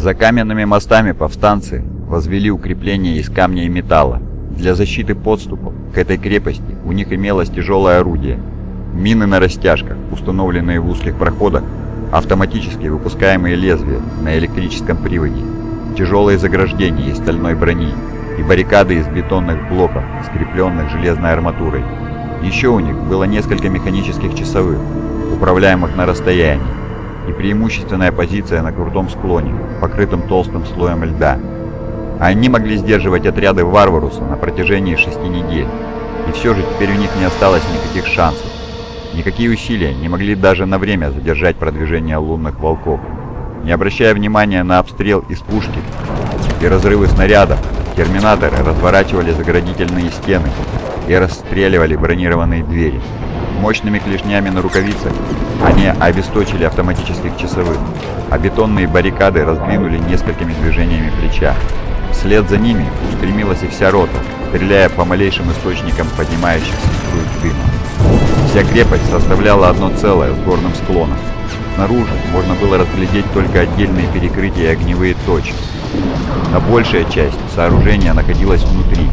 За каменными мостами повстанцы возвели укрепления из камня и металла. Для защиты подступов к этой крепости у них имелось тяжелое орудие. Мины на растяжках, установленные в узких проходах, автоматически выпускаемые лезвия на электрическом приводе, тяжелые заграждения из стальной брони и баррикады из бетонных блоков, скрепленных железной арматурой. Еще у них было несколько механических часовых, управляемых на расстоянии, и преимущественная позиция на крутом склоне, покрытом толстым слоем льда. Они могли сдерживать отряды Варваруса на протяжении шести недель, и все же теперь у них не осталось никаких шансов. Никакие усилия не могли даже на время задержать продвижение лунных волков. Не обращая внимания на обстрел из пушки и разрывы снарядов, терминаторы разворачивали заградительные стены и расстреливали бронированные двери. Мощными клешнями на рукавицах они обесточили автоматических часовых, а бетонные баррикады раздвинули несколькими движениями плеча. Вслед за ними устремилась и вся рота, стреляя по малейшим источникам поднимающихся струй дыма. Вся крепость составляла одно целое с горным склоном. Снаружи можно было разглядеть только отдельные перекрытия и огневые точки. Но большая часть сооружения находилась внутри,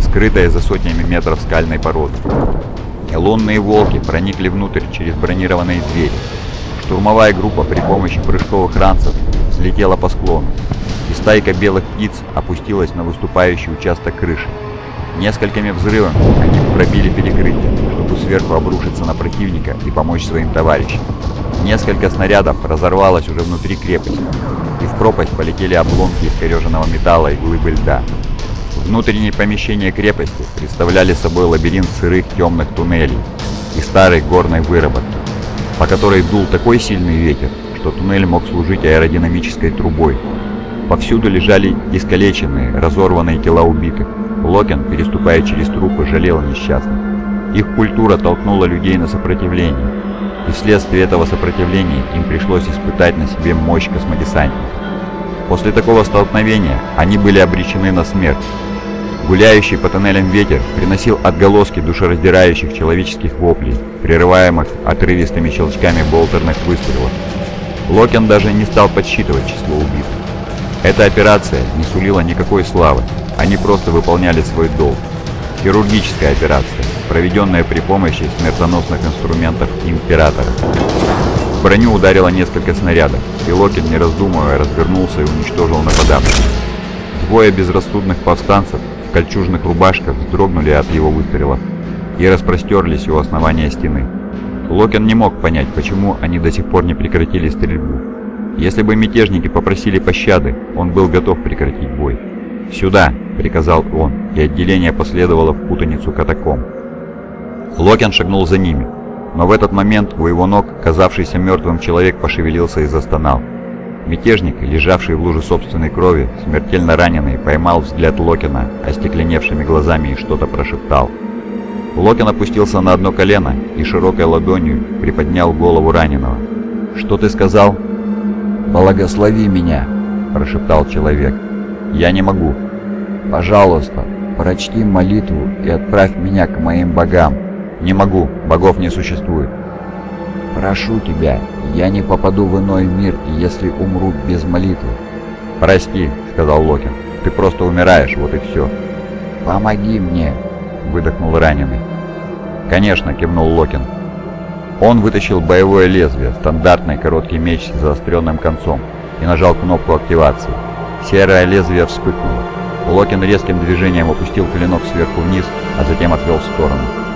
скрытая за сотнями метров скальной породы. Лунные волки проникли внутрь через бронированные двери. Штурмовая группа при помощи прыжковых ранцев взлетела по склону, и стайка белых птиц опустилась на выступающий участок крыши. Несколькими взрывами они пробили перекрытие, чтобы сверху обрушиться на противника и помочь своим товарищам. Несколько снарядов разорвалось уже внутри крепости, и в пропасть полетели обломки искореженного металла и глыбы льда. Внутренние помещения крепости представляли собой лабиринт сырых темных туннелей и старой горной выработки, по которой дул такой сильный ветер, что туннель мог служить аэродинамической трубой. Повсюду лежали искалеченные, разорванные тела убитых. Локен, переступая через трупы, жалел несчастных. Их культура толкнула людей на сопротивление, и вследствие этого сопротивления им пришлось испытать на себе мощь космодесантников. После такого столкновения они были обречены на смерть, Гуляющий по тоннелям ветер приносил отголоски душераздирающих человеческих воплей, прерываемых отрывистыми щелчками болтерных выстрелов. Локен даже не стал подсчитывать число убитых. Эта операция не сулила никакой славы, они просто выполняли свой долг. Хирургическая операция, проведенная при помощи смертоносных инструментов Императора. В броню ударило несколько снарядов, и Локен, не раздумывая, развернулся и уничтожил нападавших. Двое безрассудных повстанцев в кольчужных рубашках вздрогнули от его выстрелов и распростерлись у основания стены. Локен не мог понять, почему они до сих пор не прекратили стрельбу. Если бы мятежники попросили пощады, он был готов прекратить бой. «Сюда!» — приказал он, и отделение последовало в путаницу катакомб. Локен шагнул за ними, но в этот момент у его ног казавшийся мертвым человек пошевелился и застонал. Мятежник, лежавший в луже собственной крови, смертельно раненый, поймал взгляд Локина остекленевшими глазами и что-то прошептал. Локин опустился на одно колено и широкой ладонью приподнял голову раненого. «Что ты сказал?» «Благослови меня!» – прошептал человек. «Я не могу». «Пожалуйста, прочти молитву и отправь меня к моим богам». «Не могу, богов не существует». «Прошу тебя, я не попаду в иной мир, если умру без молитвы». «Прости», — сказал Локин, — «ты просто умираешь, вот и все». «Помоги мне», — выдохнул раненый. «Конечно», — кивнул Локин. Он вытащил боевое лезвие, стандартный короткий меч с заостренным концом, и нажал кнопку активации. Серое лезвие вспыхнуло. Локин резким движением опустил клинок сверху вниз, а затем отвел в сторону.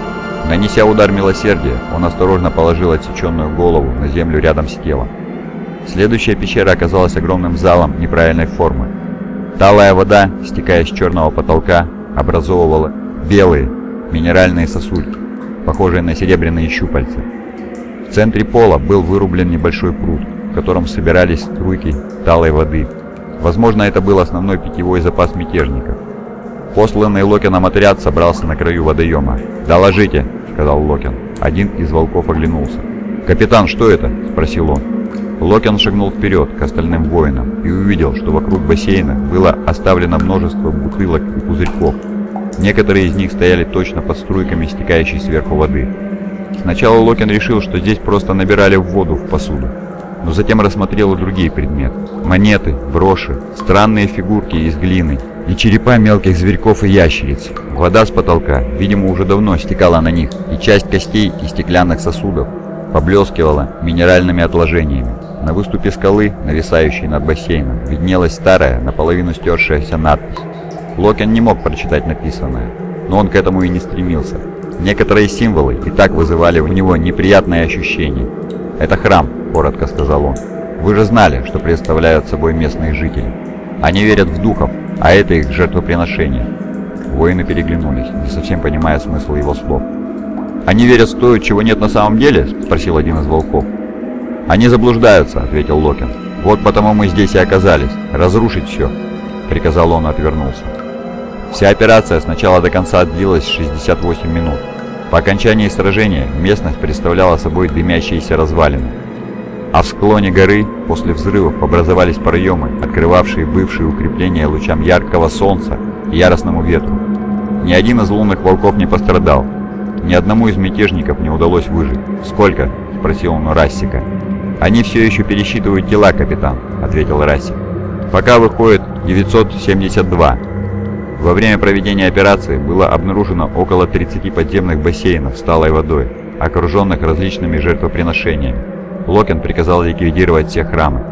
Нанеся удар милосердия, он осторожно положил отсеченную голову на землю рядом с телом. Следующая пещера оказалась огромным залом неправильной формы. Талая вода, стекая с черного потолка, образовывала белые минеральные сосульки, похожие на серебряные щупальца. В центре пола был вырублен небольшой пруд, в котором собирались струйки талой воды. Возможно, это был основной питьевой запас мятежников. Посланный Локином отряд собрался на краю водоема. «Доложите», — сказал Локин. Один из волков оглянулся. «Капитан, что это?» — спросил он. Локин шагнул вперед к остальным воинам и увидел, что вокруг бассейна было оставлено множество бутылок и пузырьков. Некоторые из них стояли точно под струйками стекающей сверху воды. Сначала Локин решил, что здесь просто набирали воду в посуду. но затем рассмотрел и другие предметы. Монеты, броши, странные фигурки из глины и черепа мелких зверьков и ящериц. Вода с потолка, видимо, уже давно стекала на них, и часть костей и стеклянных сосудов поблескивала минеральными отложениями. На выступе скалы, нависающей над бассейном, виднелась старая, наполовину стершаяся надпись. Локен не мог прочитать написанное, но он к этому и не стремился. Некоторые символы и так вызывали у него неприятные ощущения. «Это храм», — коротко сказал он. «Вы же знали, что представляют собой местные жители. Они верят в духов, а это их жертвоприношение». Воины переглянулись, не совсем понимая смысл его слов. «Они верят в то, чего нет на самом деле?» — спросил один из волков. «Они заблуждаются», — ответил Локин. «Вот потому мы здесь и оказались. Разрушить все», — приказал он и отвернулся. Вся операция с начала до конца длилась 68 минут. По окончании сражения местность представляла собой дымящиеся развалины. А в склоне горы после взрывов образовались проемы, открывавшие бывшие укрепления лучам яркого солнца и яростному ветру. Ни один из лунных волков не пострадал. Ни одному из мятежников не удалось выжить. «Сколько?» – спросил он у Рассика. «Они все еще пересчитывают тела, капитан», – ответил Рассик. «Пока выходит 972. Во время проведения операции было обнаружено около 30 подземных бассейнов с талой водой, окруженных различными жертвоприношениями. Локин приказал ликвидировать все храмы.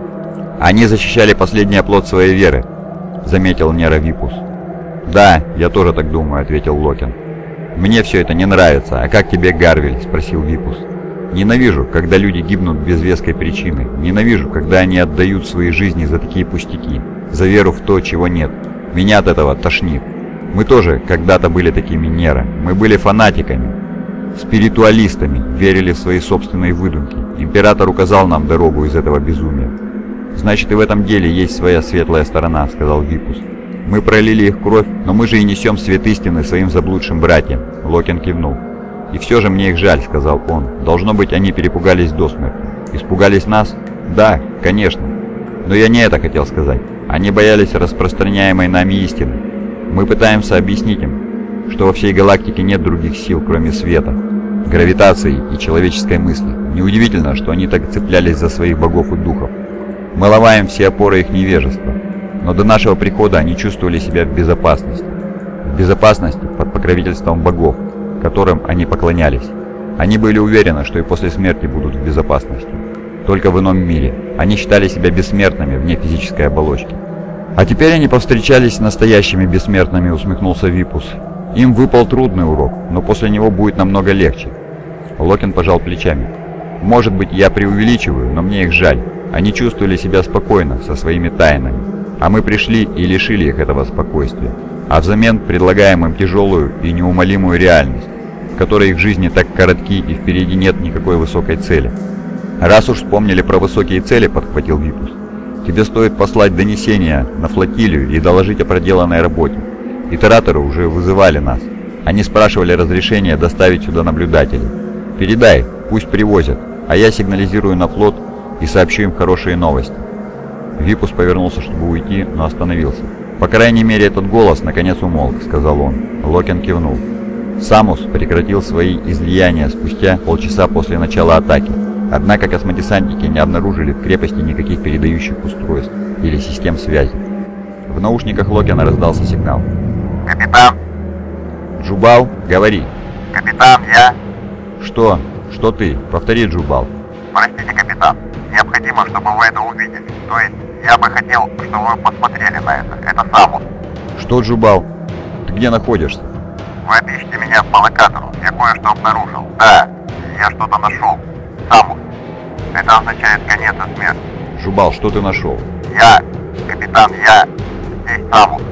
«Они защищали последний оплот своей веры», — заметил Нера Випус. «Да, я тоже так думаю», — ответил Локин. «Мне все это не нравится. А как тебе, Гарвель?» — спросил Випус. «Ненавижу, когда люди гибнут без веской причины. Ненавижу, когда они отдают свои жизни за такие пустяки, за веру в то, чего нет. Меня от этого тошнит. Мы тоже когда-то были такими Нера. Мы были фанатиками, спиритуалистами, верили в свои собственные выдумки. Император указал нам дорогу из этого безумия. «Значит, и в этом деле есть своя светлая сторона», — сказал Випус. «Мы пролили их кровь, но мы же и несем свет истины своим заблудшим братьям», — Локин кивнул. «И все же мне их жаль», — сказал он. «Должно быть, они перепугались до смерти». «Испугались нас?» «Да, конечно. Но я не это хотел сказать. Они боялись распространяемой нами истины. Мы пытаемся объяснить им, что во всей галактике нет других сил, кроме света, гравитации и человеческой мысли. Неудивительно, что они так цеплялись за своих богов и духов. Мы ломаем все опоры их невежества. Но до нашего прихода они чувствовали себя в безопасности. В безопасности под покровительством богов, которым они поклонялись. Они были уверены, что и после смерти будут в безопасности только в ином мире. Они считали себя бессмертными вне физической оболочки. «А теперь они повстречались с настоящими бессмертными», — усмехнулся Випус. «Им выпал трудный урок, но после него будет намного легче». Локин пожал плечами. «Может быть, я преувеличиваю, но мне их жаль. Они чувствовали себя спокойно, со своими тайнами. А мы пришли и лишили их этого спокойствия. А взамен предлагаем им тяжелую и неумолимую реальность, в которой их жизни так коротки и впереди нет никакой высокой цели. «Раз уж вспомнили про высокие цели», — подхватил Випус, — «тебе стоит послать донесение на флотилию и доложить о проделанной работе. Итераторы уже вызывали нас. Они спрашивали разрешения доставить сюда наблюдателей. Передай, пусть привозят, а я сигнализирую на флот и сообщу им хорошие новости». Випус повернулся, чтобы уйти, но остановился. «По крайней мере, этот голос наконец умолк», — сказал он. Локин кивнул. Самус прекратил свои излияния спустя полчаса после начала атаки. Однако космодесантники не обнаружили в крепости никаких передающих устройств или систем связи. В наушниках Локина раздался сигнал. «Капитан!» «Джубал, говори!» «Капитан, я...» «Что? Что ты? Повтори, Джубал!» «Простите, капитан, необходимо, чтобы вы это увидели. То есть, я бы хотел, чтобы вы посмотрели на это. Это Самус. «Что, Джубал? Ты где находишься?» Вы опишите меня по локатору. Я кое-что обнаружил. Да, я что-то нашел. Самус. Это означает конец и смерть. «Жубал, что ты нашел?» Я, капитан, я... Здесь Самус.